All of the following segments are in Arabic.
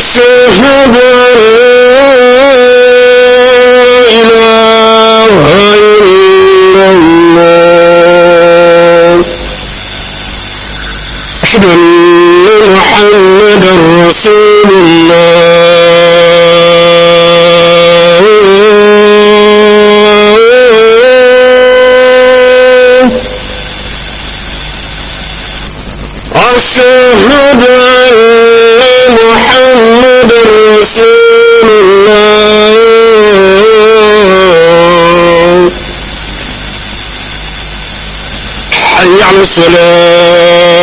إلا الله أشهد أن محمدا الله رسول الله. حي على الصلاة.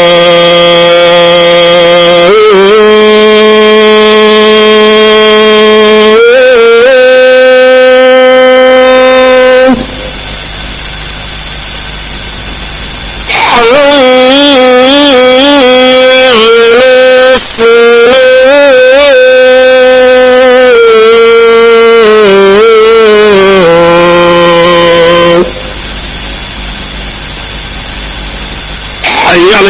حي على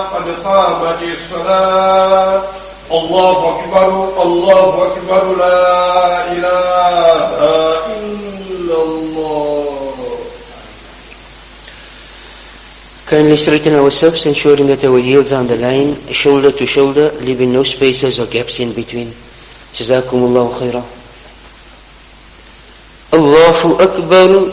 قد طابت الصلاة. الله أكبر الله أكبر لا إله إلا الله. كان لسرتنا وسبس ensuring that our heels on the line shoulder to shoulder leaving no spaces جزاكم الله خيرا الله أكبر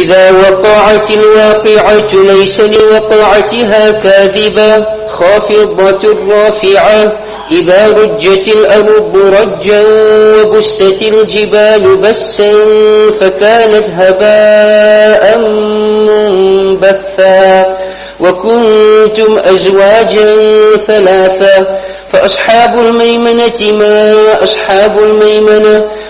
إذا وقعت الواقعة ليس لوقعتها كاذبة خافضة رافعة إذا رجت الأرض رجا وبست الجبال بسا فكانت هباء منبثا وكنتم أزواجا ثلاثا فأصحاب الميمنة ما أصحاب الميمنة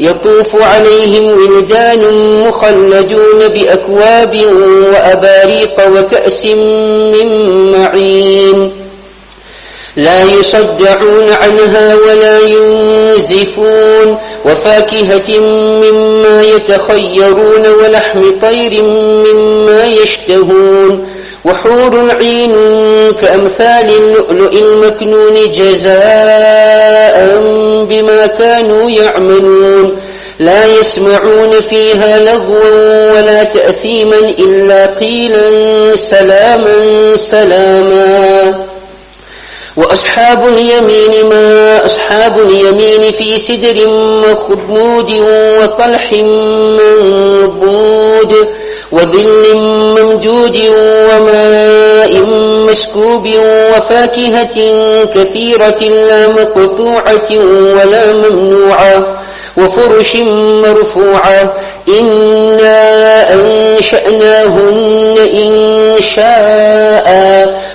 يطوف عليهم ولدان مخلدون بأكواب وأباريق وكأس من معين. لا يصدعون عنها ولا ينزفون وفاكهة مما يتخيرون ولحم طير مما يشتهون وحور عين كأمثال اللؤلؤ المكنون جزاء بما كانوا يعملون لا يسمعون فيها لغوا ولا تأثيما إلا قيلا سلاما سلاما وأصحاب اليمين ما أصحاب اليمين في سدر مخضود وطلح منضود وظل ممدود وماء مسكوب وفاكهة كثيرة لا مقطوعة ولا ممنوعة وفرش مرفوعة. إنا أنشأناهن إن شاء.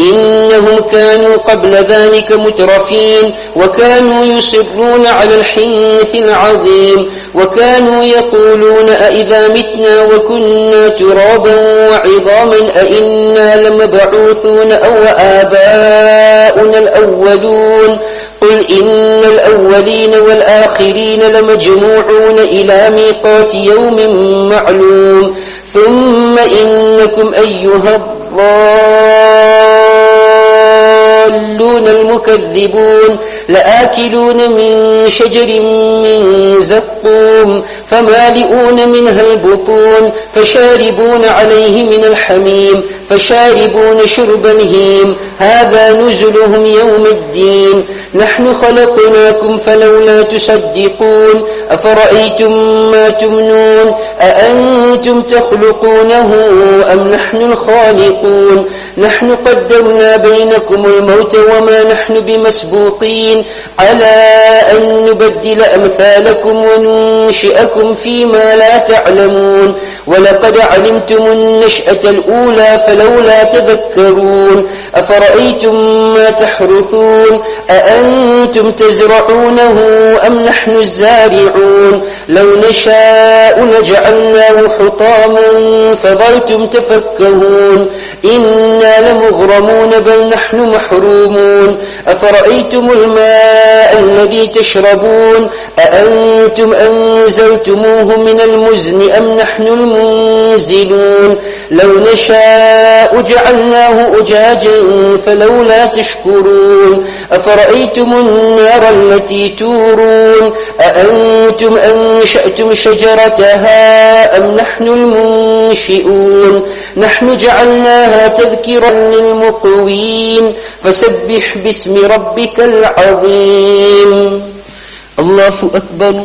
إنهم كانوا قبل ذلك مترفين وكانوا يصرون على الحنث العظيم وكانوا يقولون أئذا متنا وكنا ترابا وعظاما أئنا لمبعوثون أو آباؤنا الأولون قل إن الأولين والآخرين لمجموعون إلى ميقات يوم معلوم ثم إنكم أيها الضالون المكذبون لآكلون من شجر من زقوم فمالئون منها البطون فشاربون عليه من الحميم فشاربون شرب الهيم. هذا نزلهم يوم الدين. نحن خلقناكم فلولا تصدقون. أفرأيتم ما تمنون؟ أأنتم تخلقونه أم نحن الخالقون؟ نحن قدرنا بينكم الموت وما نحن بمسبوقين. على أن نبدل أمثالكم وننشئكم فيما لا تعلمون. ولو ولقد علمتم النشأة الأولى فلولا تذكرون. أفرأيتم ما تحرثون؟ أأنتم تزرعونه أم نحن الزارعون؟ لو نشاء لجعلناه حطاما فظلتم تفكهون. إنا لمغرمون بل نحن محرومون. أفرأيتم الماء الذي تشربون؟ أأنتم أنزلتموه من المزن أم نحن المنزلون؟ لو نشاء جعلناه أجاجا فلولا تشكرون. أفرأيتم النار التي تورون؟ أأنتم أنشأتم شجرتها أم نحن المنشئون؟ نحن جعلناها تذكرا للمقوين. فسبح باسم ربك العظيم. الله أكبر.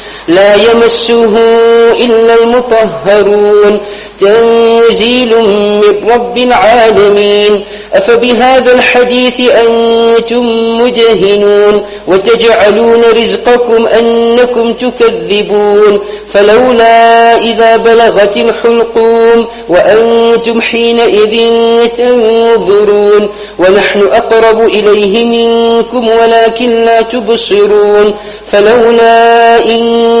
لا يمسه إلا المطهرون. تنزيل من رب العالمين. أفبهذا الحديث أنتم مدهنون. وتجعلون رزقكم أنكم تكذبون. فلولا إذا بلغت الحلقوم وأنتم حينئذ تنظرون. ونحن أقرب إليه منكم ولكن لا تبصرون. فلولا إن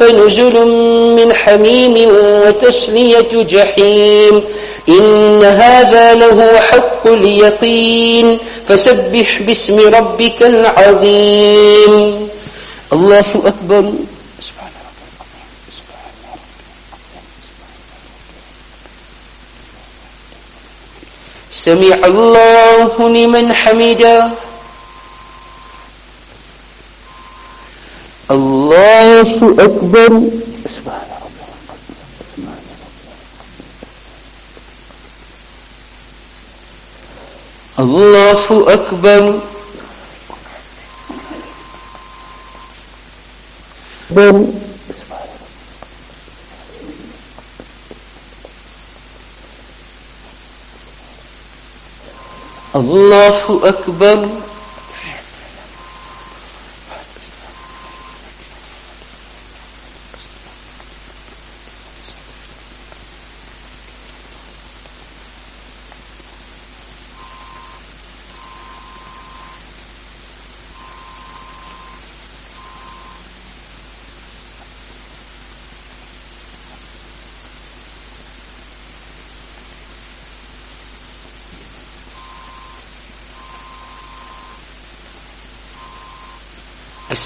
فنزل من حميم وتسلية جحيم إن هذا له حق اليقين فسبح باسم ربك العظيم الله أكبر سمع الله لمن حمده الله أكبر. الله. أكبر أكبر. الله أكبر.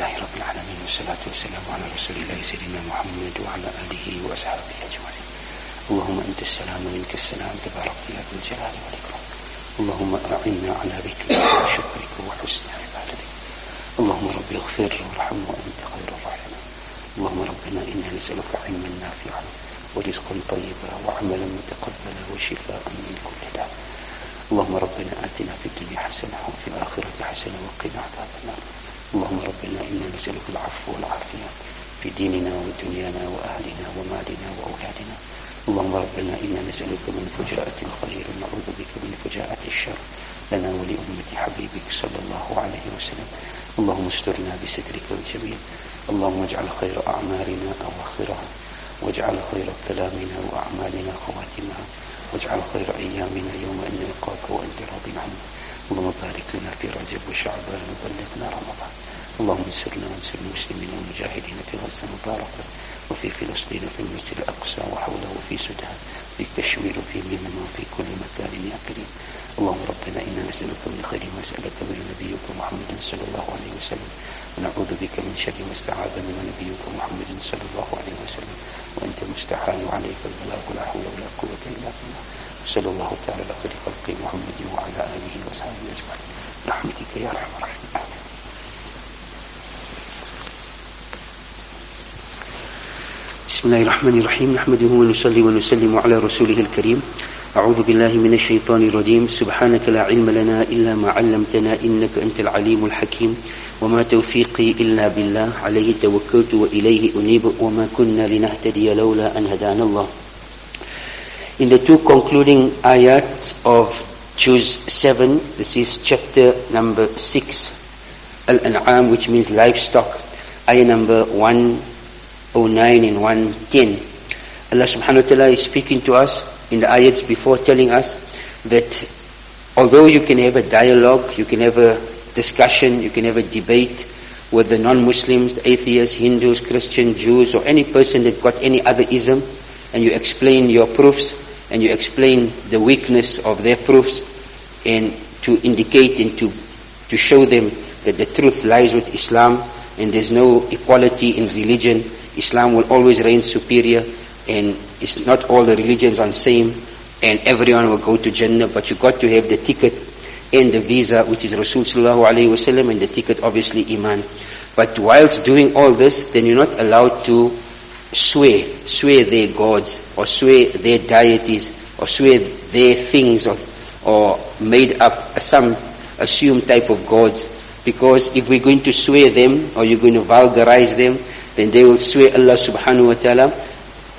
لله رب العالمين والصلاة والسلام على رسول الله سيدنا محمد وعلى آله وأصحابه أجمعين. اللهم أنت السلام ومنك السلام تبارك يا ذو الجلال والإكرام. اللهم أعنا على ذكرك وشكرك وحسن عبادتك. اللهم رب اغفر وارحم وأنت خير الراحمين. اللهم ربنا إنا نسألك علما نافعا ورزقا طيبا وعملا متقبلا وشفاء من كل داء. اللهم ربنا آتنا في الدنيا حسنة وفي الآخرة حسنة وقنا عذاب النار. اللهم ربنا إنا نسألك العفو والعافية في ديننا ودنيانا وأهلنا ومالنا وأولادنا. اللهم ربنا إنا نسألك من فجاءة الخير ونعوذ بك من فجاءة الشر. لنا ولأمة حبيبك صلى الله عليه وسلم. اللهم استرنا بسترك الجميل اللهم اجعل خير أعمالنا أواخرها. واجعل خير كلامنا وأعمالنا خواتمها. واجعل خير أيامنا يوم أن نلقاك وأنت راض عنا اللهم بارك لنا في رجب وشعبان وبلغنا رمضان. اللهم انصرنا وانصر المسلمين والمجاهدين في غزة مباركة وفي فلسطين في المسجد الأقصى وحوله في سودان في كشمير وفي اليمن وفي كل مكان يا كريم. اللهم ربنا إنا نسألك من خير ما سألك من نبيك محمد صلى الله عليه وسلم. ونعوذ بك من شر ما استعاذ من نبيك محمد صلى الله عليه وسلم. وأنت المستحال عليك البلاغ لا حول ولا قوة إلا بالله. وصلى الله تعالى على خير خلق محمد وعلى آله وصحبه أجمعين. برحمتك يا أرحم الراحمين. بسم الله الرحمن الرحيم. نحمده ونصلي ونسلم على رسوله الكريم. أعوذ بالله من الشيطان الرجيم. سبحانك لا علم لنا إلا ما علمتنا إنك أنت العليم الحكيم. وما توفيقي إلا بالله. عليه توكلت وإليه أنيب. وما كنا لنهتدي لولا أن هدانا الله. In the two concluding ayats of Juz 7, this is chapter number 6, Al-An'am, which means livestock, ayah number 109 and 110. Allah subhanahu wa ta'ala is speaking to us in the ayats before telling us that although you can have a dialogue, you can have a discussion, you can have a debate with the non-Muslims, the atheists, Hindus, Christians, Jews, or any person that got any other ism, and you explain your proofs, and you explain the weakness of their proofs, and to indicate and to, to show them that the truth lies with Islam, and there's no equality in religion. Islam will always reign superior, and it's not all the religions are the same, and everyone will go to Jannah, but you got to have the ticket and the visa, which is Rasul sallallahu alayhi wasallam, and the ticket obviously Iman. But whilst doing all this, then you're not allowed to swear, swear their gods, or sway their deities, or sway their things, or, or made up some assumed type of gods. Because if we're going to sway them, or you're going to vulgarize them, then they will sway Allah subhanahu wa ta'ala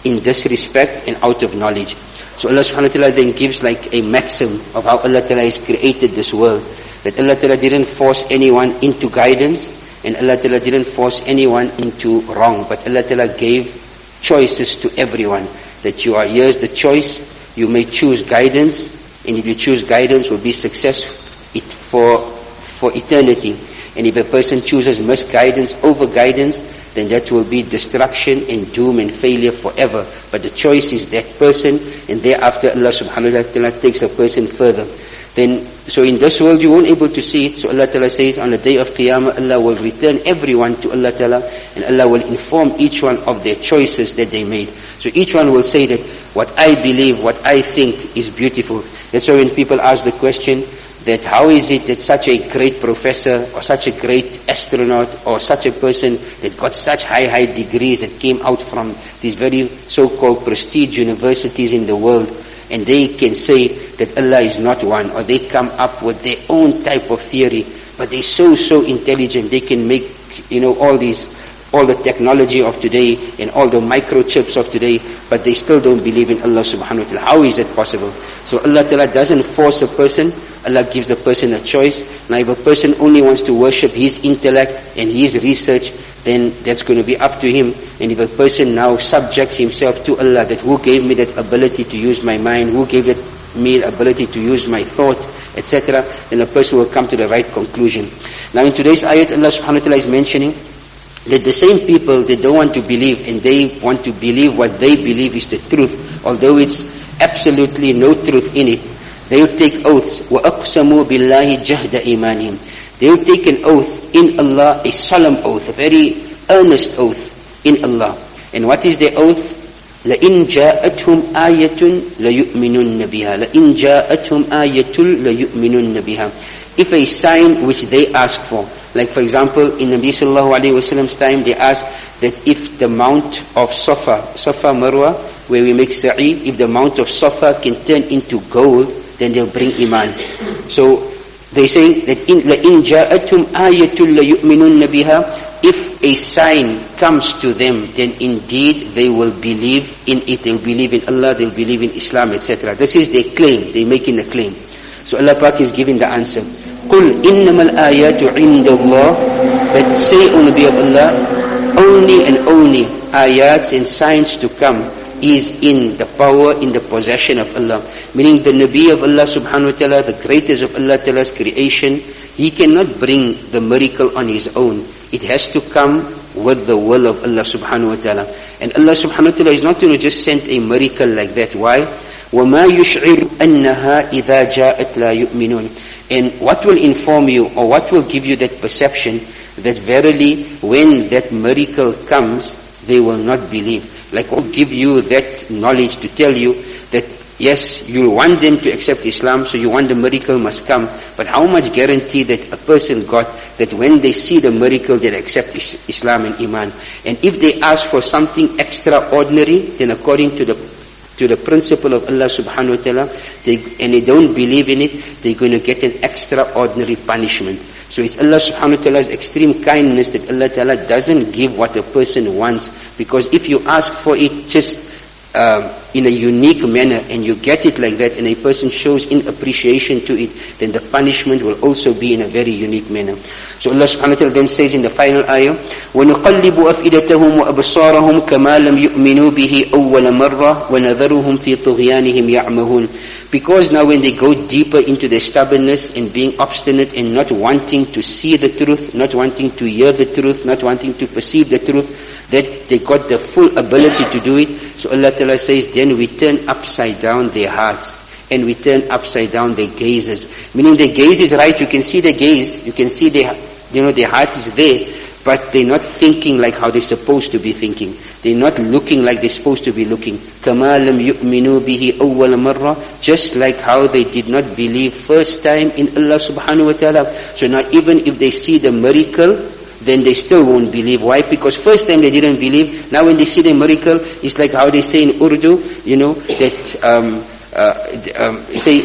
in disrespect and out of knowledge. So Allah subhanahu wa ta'ala then gives like a maxim of how Allah ta'ala has created this world. That Allah ta'ala didn't force anyone into guidance and Allah ta'ala didn't force anyone into wrong. But Allah ta'ala gave choices to everyone. That you are, here's the choice You may choose guidance, and if you choose guidance, will be success it for, for eternity. And if a person chooses misguidance over guidance, then that will be destruction and doom and failure forever. But the choice is that person, and thereafter Allah subhanahu wa ta'ala takes a person further. Then, so in this world you won't able to see it. So Allah Ta'ala says on the day of Qiyamah, Allah will return everyone to Allah Ta'ala and Allah will inform each one of their choices that they made. So each one will say that what I believe, what I think is beautiful. That's why when people ask the question that how is it that such a great professor or such a great astronaut or such a person that got such high, high degrees that came out from these very so-called prestige universities in the world, and they can say that Allah is not one, or they come up with their own type of theory, but they're so, so intelligent, they can make, you know, all these, all the technology of today and all the microchips of today, but they still don't believe in Allah subhanahu wa ta'ala. How is that possible? So Allah ta'ala doesn't force a person, Allah gives the person a choice. Now if a person only wants to worship his intellect and his research, then that's going to be up to him. And if a person now subjects himself to Allah, that who gave me that ability to use my mind, who gave it me the ability to use my thought, etc., then a person will come to the right conclusion. Now in today's ayat, Allah subhanahu wa ta'ala is mentioning that the same people that don't want to believe and they want to believe what they believe is the truth, although it's absolutely no truth in it, they will take oaths. وَأَقْسَمُوا بِاللَّهِ جَهْدَ إِيمَانِهِمْ They will take an oath in Allah, a solemn oath, a very earnest oath in Allah. And what is the oath? لئن جاءتهم آية ليؤمنن بها لئن جاءتهم آية ليؤمنن بها If a sign which they ask for, like for example in Nabi sallallahu alayhi wasallam's time they asked that if the mount of Safa, Safa Marwa, where we make sa'i, if the mount of Safa can turn into gold, then they'll bring iman. So they say that in لَإِن جَاءَتْهُمْ آيَةٌ لَيُؤْمِنُنَّ بِهَا If a sign comes to them, then indeed they will believe in it. They'll believe in Allah, they'll believe in Islam, etc. This is their claim. They're making a claim. So Allah Pak is giving the answer. قُلْ إِنَّمَا الْآيَاتُ عِنْدَ اللَّهِ That say, O Nabi of Allah, only and only ayats and signs to come is in the power, in the possession of Allah. Meaning the Nabi of Allah subhanahu wa ta'ala, the greatest of Allah ta'ala's creation, he cannot bring the miracle on his own. It has to come with the will of Allah subhanahu wa ta'ala. And Allah subhanahu wa ta'ala is not going to just send a miracle like that. Why? وَمَا يُشْعِرُ أَنَّهَا إِذَا جَاءَتْ لَا يُؤْمِنُونَ And what will inform you or what will give you that perception that verily when that miracle comes, they will not believe. Like who give you that knowledge to tell you that yes, you want them to accept Islam, so you want the miracle must come. But how much guarantee that a person got that when they see the miracle, they accept Islam and Iman? And if they ask for something extraordinary, then according to the to the principle of Allah subhanahu wa ta'ala, they, and they don't believe in it, they're going to get an extraordinary punishment. So it's Allah subhanahu wa ta'ala's extreme kindness that Allah ta'ala doesn't give what a person wants. Because if you ask for it just um, in a unique manner and you get it like that and a person shows in appreciation to it, then the punishment will also be in a very unique manner. So Allah subhanahu wa ta'ala then says in the final ayah, وَنُقَلِّبُ أَفْئِدَتَهُمْ وَأَبْصَارَهُمْ كَمَا لَمْ يُؤْمِنُوا بِهِ أَوَّلَ مَرَّةٍ وَنَذَرُهُمْ فِي طُغْيَانِهِمْ يَعْمَهُونَ Because now when they go deeper into their stubbornness and being obstinate and not wanting to see the truth, not wanting to hear the truth, not wanting to perceive the truth, that they got the full ability to do it. So Allah Ta'ala says, then we turn upside down their hearts and we turn upside down their gazes. Meaning their gaze is right, you can see the gaze, you can see their, you know, their heart is there, but they're not thinking like how they're supposed to be thinking. They're not looking like they're supposed to be looking. كَمَا لَمْ يُؤْمِنُوا بِهِ أَوَّلَ مَرَّةٍ Just like how they did not believe first time in Allah subhanahu wa ta'ala. So now even if they see the miracle, then they still won't believe. Why? Because first time they didn't believe. Now when they see the miracle, it's like how they say in Urdu, you know, that, um, uh, um, say,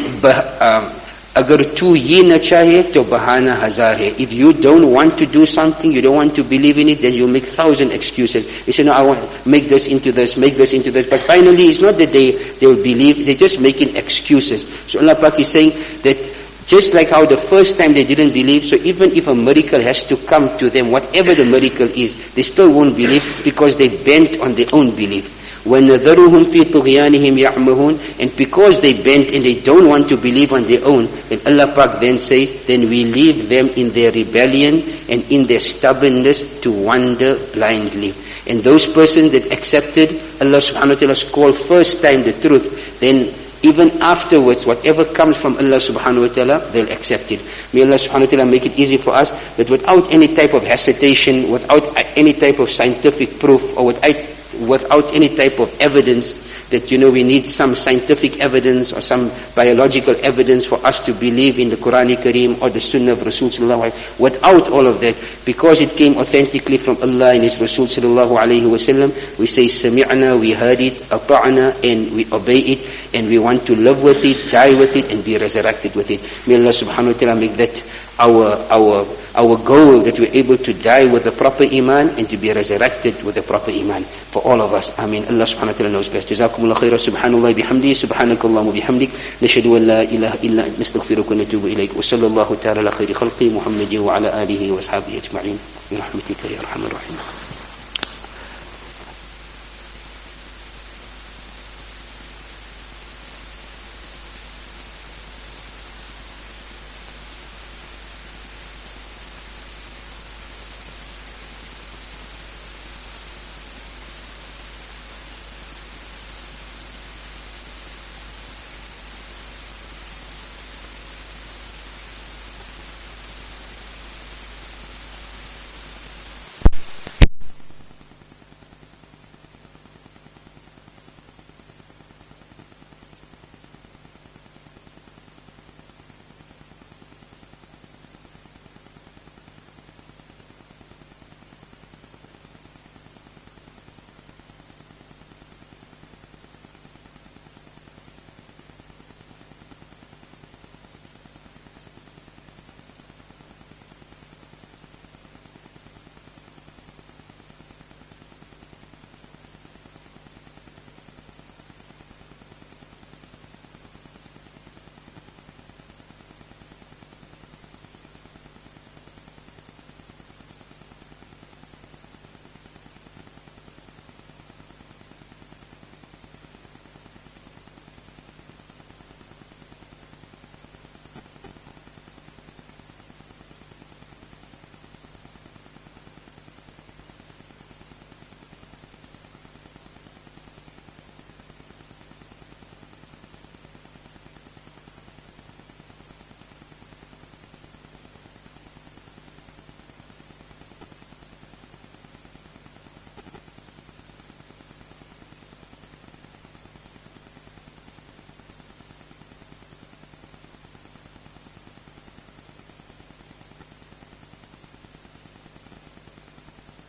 um, अगर तू ये न चाहे तो बहाना हजार है if you don't want to do something you don't want to believe in it then you make thousand excuses you say no I want make this into this make this into this but finally it's not that they they will believe they're just making excuses so Allah Pak is saying that just like how the first time they didn't believe, so even if a miracle has to come to them, whatever the miracle is, they still won't believe because they bent on their own belief. وَنَذَرُهُمْ فِي طُغْيَانِهِمْ يَعْمَهُونَ And because they bent and they don't want to believe on their own, then Allah Pak then says, then we leave them in their rebellion and in their stubbornness to wander blindly. And those persons that accepted Allah subhanahu wa ta'ala's call first time the truth, then even afterwards, whatever comes from Allah subhanahu wa ta'ala, they'll accept it. May Allah subhanahu wa ta'ala make it easy for us that without any type of hesitation, without any type of scientific proof, or without, without any type of evidence, that you know we need some scientific evidence or some biological evidence for us to believe in the Quran Kareem or the Sunnah of Rasul sallallahu alaihi Without all of that, because it came authentically from Allah and His Rasul sallallahu alaihi wasallam, we say sami'na, we heard it, ata'na, and we obey it, and we want to live with it, die with it, and be resurrected with it. May Allah subhanahu wa ta'ala make that our, our, our goal that we're able to die with the proper iman and to be resurrected with the proper iman for all of us. Ameen. Allah subhanahu wa ta'ala knows best. Jazakumullah khairah. Subhanallah bihamdi. Subhanakallah bihamdik. Nashadu an la ilaha illa nastaghfiruka wa natubu ilayk. Wa sallallahu ta'ala ala khairi khalqi Muhammadin wa ala alihi wa ashabihi ajma'in. Bi rahmatika ya rahman rahim.